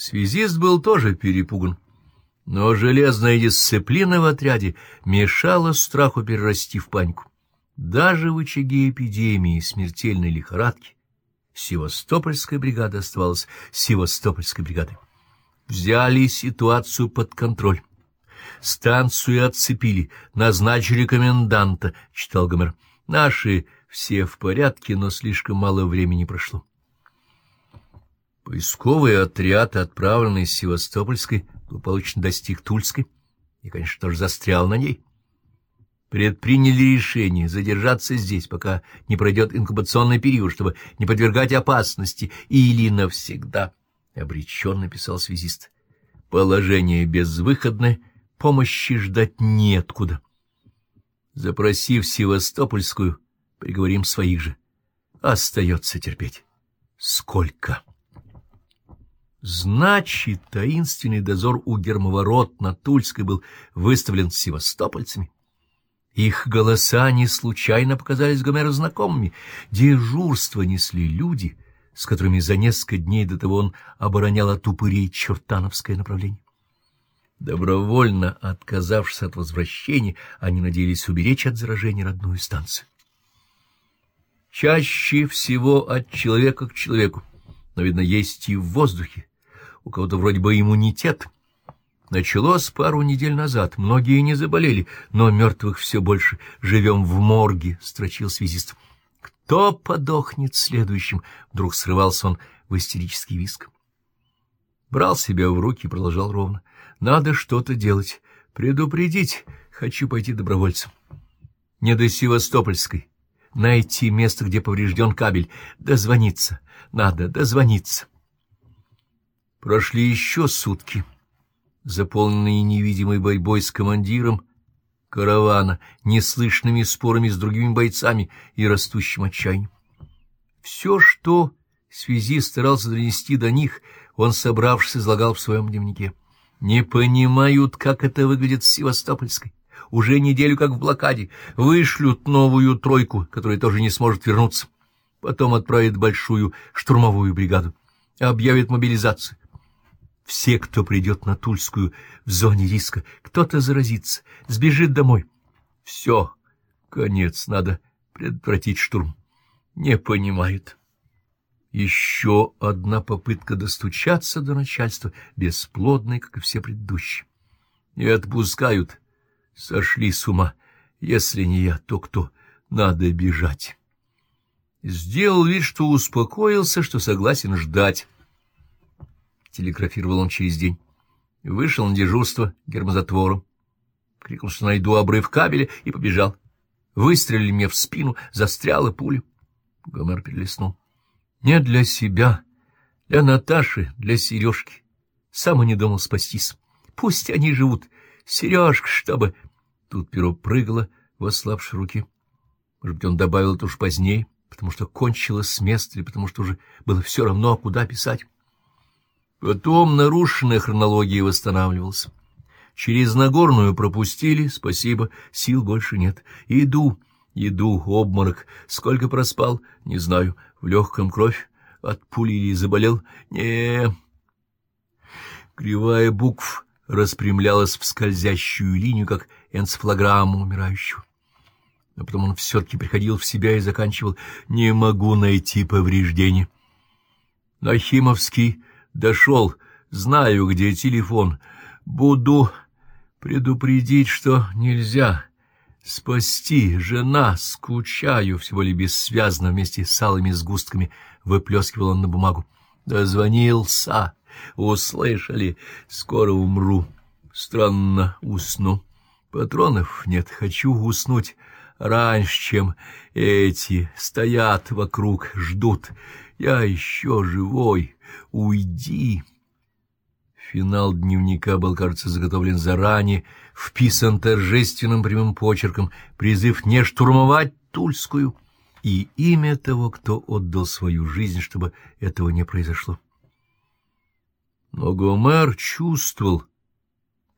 Связист был тоже перепуган, но железная дисциплина в отряде мешала страху перерасти в панику. Даже в очаге эпидемии смертельной лихорадки Севастопольская бригада оставалась Севастопольской бригадой. Взяли ситуацию под контроль. Станцию отцепили, назначили коменданта, — читал Гомер. Наши все в порядке, но слишком мало времени прошло. Поисковый отряд, отправленный из Севастопольской, благополучно достиг Тульской и, конечно, тоже застрял на ней. Предприняли решение задержаться здесь, пока не пройдет инкубационный период, чтобы не подвергать опасности, или навсегда, — обреченно писал связист. Положение безвыходное, помощи ждать неоткуда. Запросив Севастопольскую, приговорим своих же. Остается терпеть. Сколько? Значит, таинственный дозор у гермоворот на Тульской был выставлен севастопольцами. Их голоса не случайно показались Гомеру знакомыми. Дежурство несли люди, с которыми за несколько дней до того он оборонял от упырей чертановское направление. Добровольно отказавшись от возвращения, они надеялись уберечь от заражения родную станцию. Чаще всего от человека к человеку, но, видно, есть и в воздухе. У кого-то вроде бы иммунитет — Началось пару недель назад, многие не заболели, но мертвых все больше. Живем в морге, — строчил связист. Кто подохнет следующим? Вдруг срывался он в истерический виск. Брал себя в руки и продолжал ровно. Надо что-то делать, предупредить. Хочу пойти добровольцем. Не до Севастопольской. Найти место, где поврежден кабель. Дозвониться. Надо дозвониться. Прошли еще сутки заполненные невидимой борьбой с командиром каравана, неслышными спорами с другими бойцами и растущим отчаянием. Все, что связи старался донести до них, он, собравшись, излагал в своем дневнике. Не понимают, как это выглядит с Севастопольской. Уже неделю как в блокаде. Вышлют новую тройку, которая тоже не сможет вернуться. Потом отправят большую штурмовую бригаду. Объявят мобилизацию. Все, кто придет на Тульскую в зоне риска, кто-то заразится, сбежит домой. Все, конец, надо предотвратить штурм. Не понимает. Еще одна попытка достучаться до начальства, бесплодная, как и все предыдущие. Не отпускают. Сошли с ума. Если не я, то кто? Надо бежать. Сделал вид, что успокоился, что согласен ждать. — телеграфировал он через день. Вышел на дежурство гермозатвором, крикнул, что найду обрыв кабеля, и побежал. Выстрелили мне в спину, застряла пуля. Гомер перелистнул. Не для себя, для Наташи, для Сережки. Сам и не думал спастись. Пусть они живут. Сережка, чтобы... Тут перо прыгало в руке. Может быть, он добавил это уж позднее, потому что кончилось с места, или потому что уже было все равно, куда писать. Потом нарушенная хронология восстанавливалась. Через Нагорную пропустили, спасибо, сил больше нет. Иду, иду, обморок. Сколько проспал, не знаю. В легком кровь от пули или заболел? не Кривая букв распрямлялась в скользящую линию, как энцефалограмма умирающего. А потом он все-таки приходил в себя и заканчивал «Не могу найти повреждения». Нахимовский Дошел, знаю, где телефон. Буду предупредить, что нельзя. Спасти, жена, скучаю, всего ли бессвязно вместе с алыми сгустками выплескивал он на бумагу. Дозвонился, услышали, скоро умру. Странно усну. Патронов нет, хочу уснуть раньше, чем эти стоят вокруг, ждут. Я еще живой, уйди. Финал дневника был, кажется, заготовлен заранее, вписан торжественным прямым почерком, призыв не штурмовать Тульскую, и имя того, кто отдал свою жизнь, чтобы этого не произошло. Но Гомер чувствовал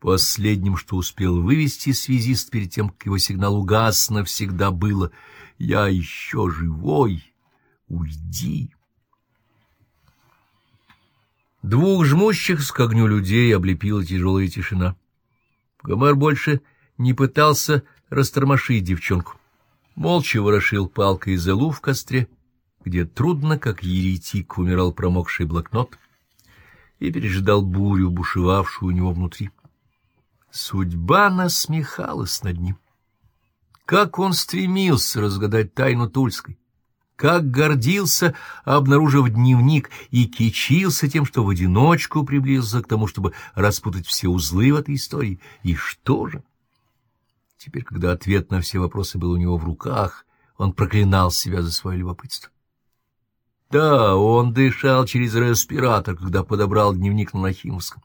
последним, что успел вывести связист перед тем, как его сигнал угас навсегда было «Я еще живой, уйди». Двух жмущихся к огню людей облепила тяжелая тишина. Гомер больше не пытался растормошить девчонку. Молча ворошил палкой залу в костре, где трудно, как еретик, умирал промокший блокнот, и пережидал бурю, бушевавшую у него внутри. Судьба насмехалась над ним. Как он стремился разгадать тайну Тульской, как гордился, обнаружив дневник, и кичился тем, что в одиночку приблизился к тому, чтобы распутать все узлы в этой истории. И что же? Теперь, когда ответ на все вопросы был у него в руках, он проклинал себя за свое любопытство. Да, он дышал через респиратор, когда подобрал дневник на Нахимовском.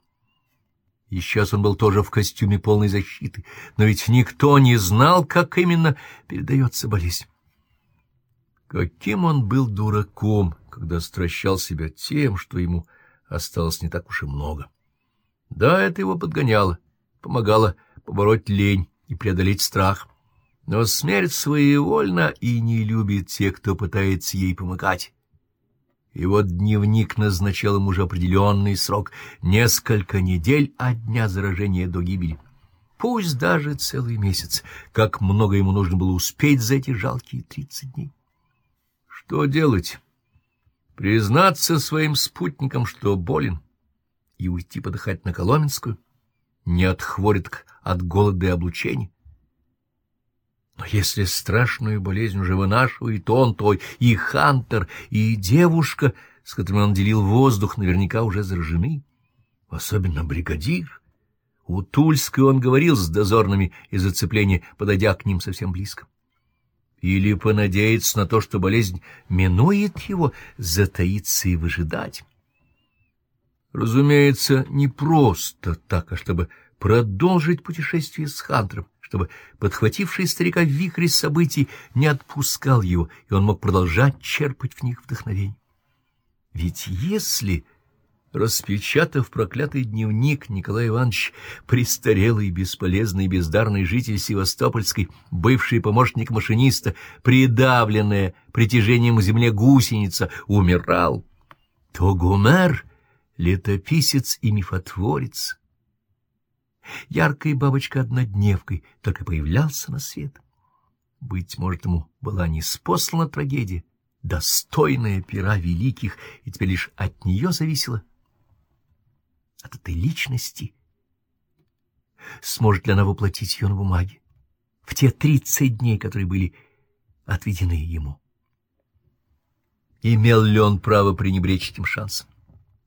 И сейчас он был тоже в костюме полной защиты, но ведь никто не знал, как именно передается болезнь. Каким он был дураком, когда стращал себя тем, что ему осталось не так уж и много. Да, это его подгоняло, помогало побороть лень и преодолеть страх. Но смерть своевольна и не любит тех, кто пытается ей помогать. И вот дневник назначал ему уже определенный срок — несколько недель от дня заражения до гибели. Пусть даже целый месяц, как много ему нужно было успеть за эти жалкие тридцать дней. Что делать? Признаться своим спутникам, что болен, и уйти подыхать на Коломенскую? Не отхворит от голода и облучения? Но если страшную болезнь уже вынашивает он, то и Хантер, и девушка, с которыми он делил воздух, наверняка уже заражены. Особенно бригадир. У Тульской он говорил с дозорными из зацепления, подойдя к ним совсем близко или понадеяться на то, что болезнь минует его, затаиться и выжидать. Разумеется, не просто так, а чтобы продолжить путешествие с Хантером, чтобы подхвативший старика в вихре событий не отпускал его, и он мог продолжать черпать в них вдохновение. Ведь если Распечатав проклятый дневник, Николай Иванович, престарелый, бесполезный, бездарный житель Севастопольской, бывший помощник машиниста, придавленная притяжением к земле гусеница, умирал, то Гумер — летописец и мифотворец. Яркая бабочка-однодневкой только появлялся на свет. Быть может, ему была неспослана трагедия, достойная пера великих, и теперь лишь от нее зависело от этой личности. Сможет ли она воплотить ее на бумаге в те тридцать дней, которые были отведены ему? Имел ли он право пренебречь этим шансом?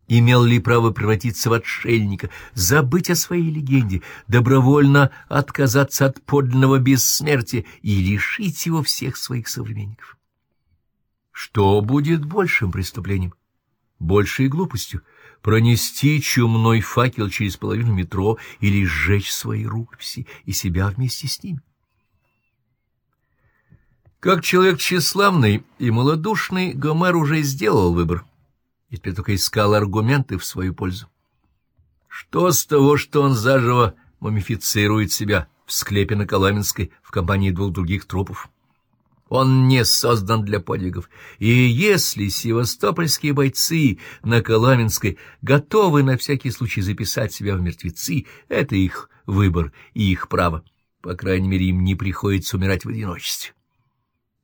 Имел ли право превратиться в отшельника, забыть о своей легенде, добровольно отказаться от подлинного бессмертия и лишить его всех своих современников? Что будет большим преступлением, большей глупостью? Пронести чумной факел через половину метро или сжечь свои рукописи и себя вместе с ними. Как человек тщеславный и малодушный, Гомер уже сделал выбор, и теперь только искал аргументы в свою пользу. Что с того, что он заживо мумифицирует себя в склепе на Коломенской в компании двух других трупов? Он не создан для подвигов. И если севастопольские бойцы на Коломенской готовы на всякий случай записать себя в мертвецы, это их выбор и их право. По крайней мере, им не приходится умирать в одиночестве.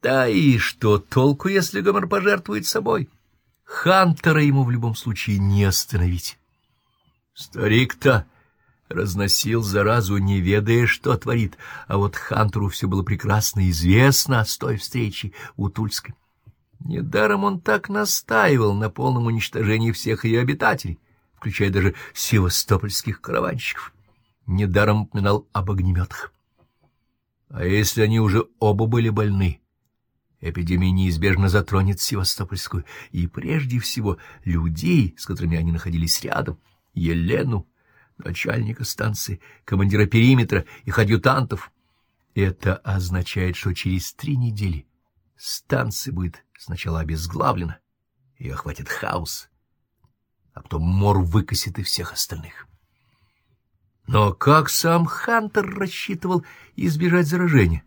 Да и что толку, если Гомер пожертвует собой? Хантера ему в любом случае не остановить. Старик-то разносил заразу, не ведая, что творит, а вот Хантеру все было прекрасно известно с той встречи у Тульской. Недаром он так настаивал на полном уничтожении всех ее обитателей, включая даже севастопольских караванщиков. Недаром упоминал об огнеметах. А если они уже оба были больны? Эпидемия неизбежно затронет Севастопольскую, и прежде всего людей, с которыми они находились рядом, Елену, начальника станции, командира периметра, их адъютантов. Это означает, что через три недели станция будет сначала обезглавлена, и охватит хаос, а потом мор выкосит и всех остальных. Но как сам Хантер рассчитывал избежать заражения?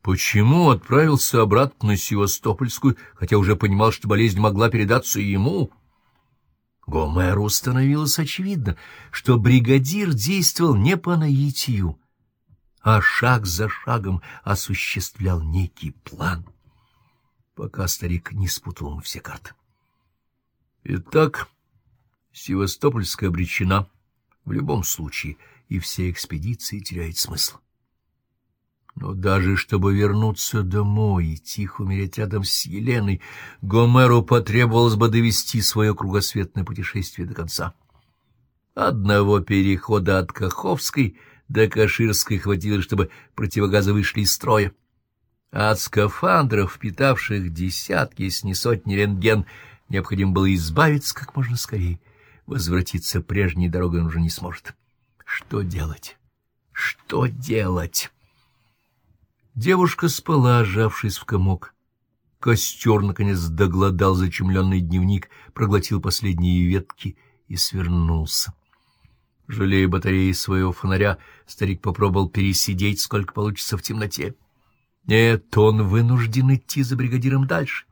Почему отправился обратно на Севастопольскую, хотя уже понимал, что болезнь могла передаться ему? Гомеру становилось очевидно, что бригадир действовал не по наитию, а шаг за шагом осуществлял некий план, пока старик не спутал ему все карты. Итак, Севастопольская обречена в любом случае, и все экспедиции теряют смысл. Но даже чтобы вернуться домой и тихо умереть рядом с Еленой, Гомеру потребовалось бы довести свое кругосветное путешествие до конца. Одного перехода от Каховской до Каширской хватило, чтобы противогазы вышли из строя. А от скафандров, питавших десятки, если не сотни рентген, необходимо было избавиться как можно скорее. Возвратиться прежней дорогой он уже не сможет. Что делать? Что делать? Девушка спала, сжавшись в комок. Костер, наконец, доглодал зачумленный дневник, проглотил последние ветки и свернулся. Жалея батареи своего фонаря, старик попробовал пересидеть, сколько получится в темноте. Нет, он вынужден идти за бригадиром дальше.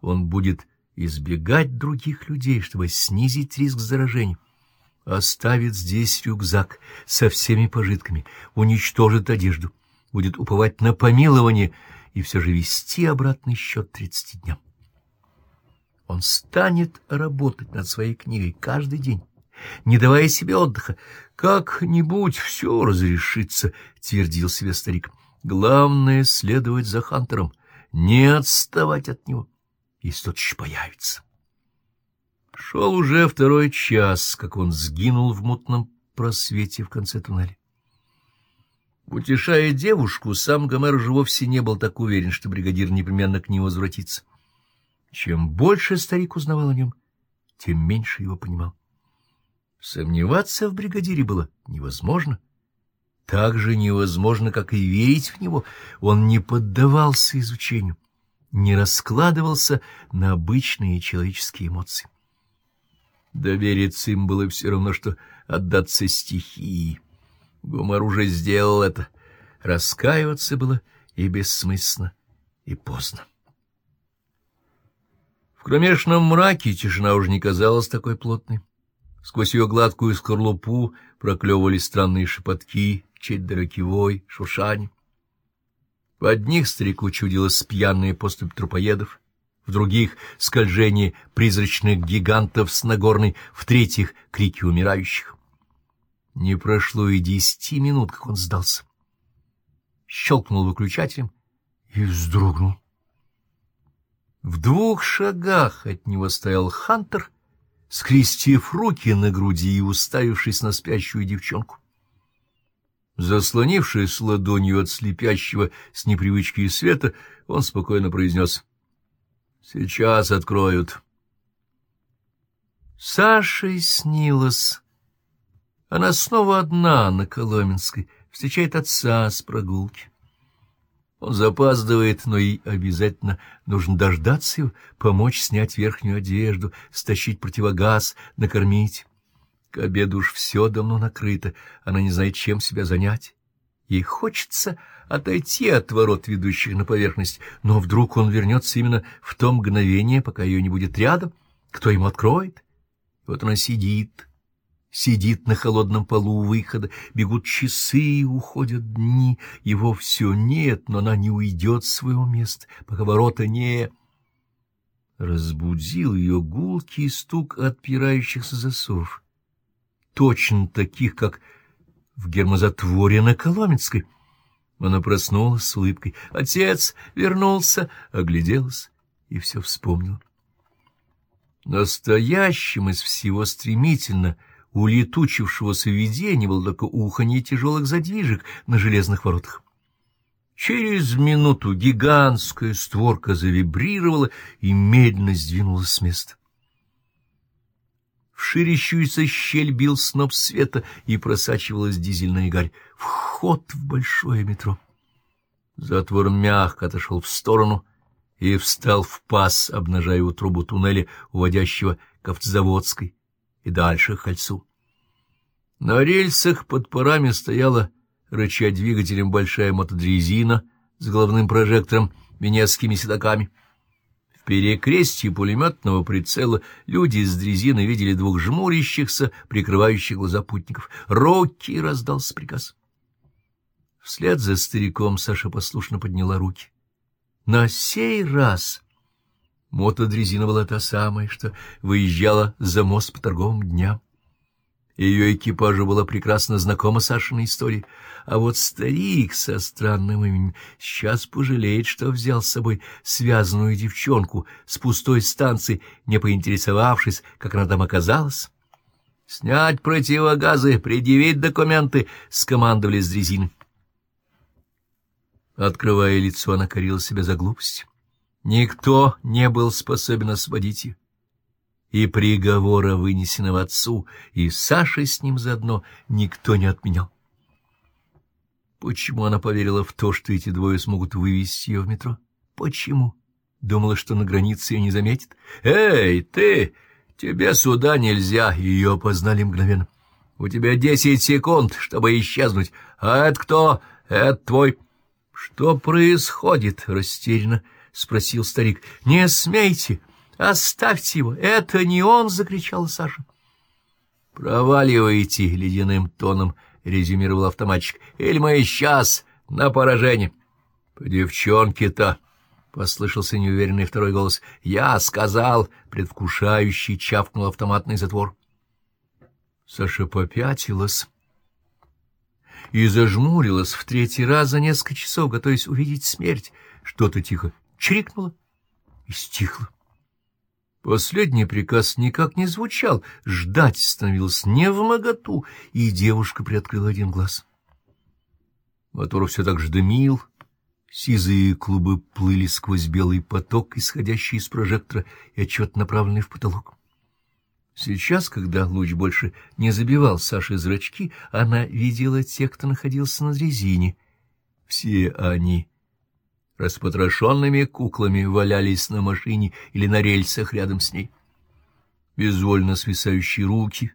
Он будет избегать других людей, чтобы снизить риск заражения. Оставит здесь рюкзак со всеми пожитками, уничтожит одежду будет уповать на помилование и все же вести обратный счет тридцати дням. Он станет работать над своей книгой каждый день, не давая себе отдыха. «Как-нибудь все разрешится», — твердил себе старик. «Главное — следовать за Хантером, не отставать от него, если тот еще появится». Шел уже второй час, как он сгинул в мутном просвете в конце туннеля. Утешая девушку, сам Гомер уже вовсе не был так уверен, что бригадир непременно к ней возвратится. Чем больше старик узнавал о нем, тем меньше его понимал. Сомневаться в бригадире было невозможно. Так же невозможно, как и верить в него. Он не поддавался изучению, не раскладывался на обычные человеческие эмоции. Довериться им было все равно, что отдаться стихии. Гумар уже сделал это. Раскаиваться было и бессмысленно, и поздно. В кромешном мраке тишина уже не казалась такой плотной. Сквозь ее гладкую скорлупу проклевывали странные шепотки, чей-то далекий вой, шуршань. В одних старику чудилась пьяная поступь трупоедов, в других — скольжение призрачных гигантов с Нагорной, в третьих — крики умирающих. Не прошло и десяти минут, как он сдался. Щелкнул выключателем и вздрогнул. В двух шагах от него стоял Хантер, скрестив руки на груди и уставившись на спящую девчонку. Заслонившись ладонью от слепящего с непривычки света, он спокойно произнес «Сейчас откроют». Саше снилось она снова одна на Коломенской, встречает отца с прогулки. Он запаздывает, но ей обязательно нужно дождаться его, помочь снять верхнюю одежду, стащить противогаз, накормить. К обеду уж все давно накрыто, она не знает, чем себя занять. Ей хочется отойти от ворот, ведущих на поверхность, но вдруг он вернется именно в то мгновение, пока ее не будет рядом. Кто ему откроет? Вот она сидит, Сидит на холодном полу у выхода, бегут часы и уходят дни. Его все нет, но она не уйдет с своего места, пока ворота не... Разбудил ее гулкий стук отпирающихся засов, точно таких, как в гермозатворе на Коломенской. Она проснулась с улыбкой. Отец вернулся, огляделась и все вспомнила. Настоящим из всего стремительно — улетучившегося видения было только уханье тяжелых задвижек на железных воротах. Через минуту гигантская створка завибрировала и медленно сдвинулась с места. В ширящуюся щель бил сноп света и просачивалась дизельная гарь. Вход в большое метро. Затвор мягко отошел в сторону и встал в паз, обнажая его трубу туннеля, уводящего к автозаводской и дальше к кольцу. На рельсах под парами стояла, рыча двигателем, большая мотодрезина с головным прожектором, венецкими седоками. перекрестии пулеметного прицела люди с дрезины видели двух жмурящихся, прикрывающих глаза путников. «Руки!» — раздался приказ. Вслед за стариком Саша послушно подняла руки. На сей раз мотодрезина была та самая, что выезжала за мост по торговым дням. Ее экипажу была прекрасно знакома Сашина история, а вот старик со странным именем сейчас пожалеет, что взял с собой связанную девчонку с пустой станции, не поинтересовавшись, как она там оказалась. «Снять противогазы, предъявить документы!» — скомандовали с дрезины. Открывая лицо, она корила себя за глупость. Никто не был способен освободить ее и приговора, вынесенного отцу, и Сашей с ним заодно, никто не отменял. Почему она поверила в то, что эти двое смогут вывести ее в метро? Почему? Думала, что на границе ее не заметит. «Эй, ты! Тебе сюда нельзя!» Ее опознали мгновенно. «У тебя десять секунд, чтобы исчезнуть. А это кто? Это твой...» «Что происходит?» — растерянно спросил старик. «Не смейте!» «Оставьте его! Это не он!» — закричала Саша. «Проваливайте!» — ледяным тоном резюмировал автоматчик. «Или мы сейчас на поражение!» «По девчонке-то!» — послышался неуверенный второй голос. «Я сказал!» — предвкушающий чавкнул автоматный затвор. Саша попятилась и зажмурилась в третий раз за несколько часов, готовясь увидеть смерть. Что-то тихо чирикнуло и стихло. Последний приказ никак не звучал, ждать становилось не в моготу, и девушка приоткрыла один глаз. Мотор все так же дымил, сизые клубы плыли сквозь белый поток, исходящий из прожектора и отчет направленный в потолок. Сейчас, когда луч больше не забивал Саше зрачки, она видела тех, кто находился на дрезине. Все они распотрошенными куклами валялись на машине или на рельсах рядом с ней. Безвольно свисающие руки,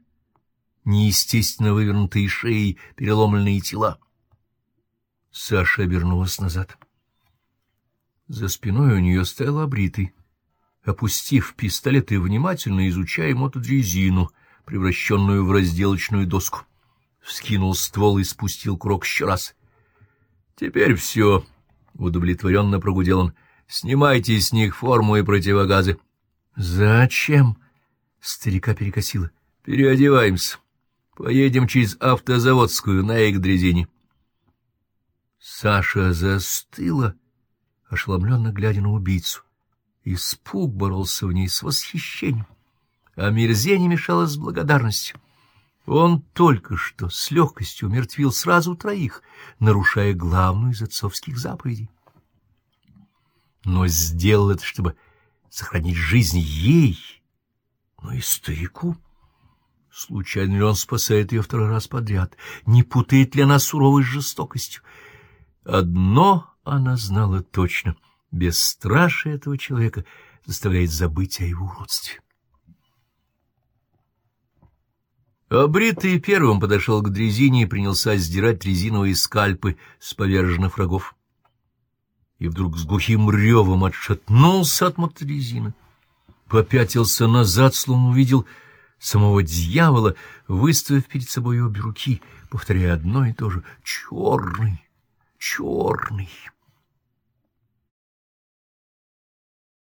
неестественно вывернутые шеи, переломленные тела. Саша обернулась назад. За спиной у нее стоял обритый, опустив пистолет и внимательно изучая мотодрезину, превращенную в разделочную доску. Вскинул ствол и спустил крок еще раз. — Теперь все, Удовлетворенно прогудел он. — Снимайте с них форму и противогазы. — Зачем? — старика перекосило. — Переодеваемся. Поедем через автозаводскую на их Саша застыла, ошеломленно глядя на убийцу. Испуг боролся в ней с восхищением, а мерзение мешало с благодарностью. Он только что с легкостью умертвил сразу троих, нарушая главную из отцовских заповедей. Но сделал это, чтобы сохранить жизнь ей, но и старику. Случайно ли он спасает ее второй раз подряд? Не путает ли она суровой жестокостью? Одно она знала точно — бесстрашие этого человека заставляет забыть о его уродстве. Обритый первым подошел к дрезине и принялся сдирать резиновые скальпы с поверженных врагов. И вдруг с глухим ревом отшатнулся от моторезины, попятился назад, словно увидел самого дьявола, выставив перед собой обе руки, повторяя одно и то же «Черный! Черный!»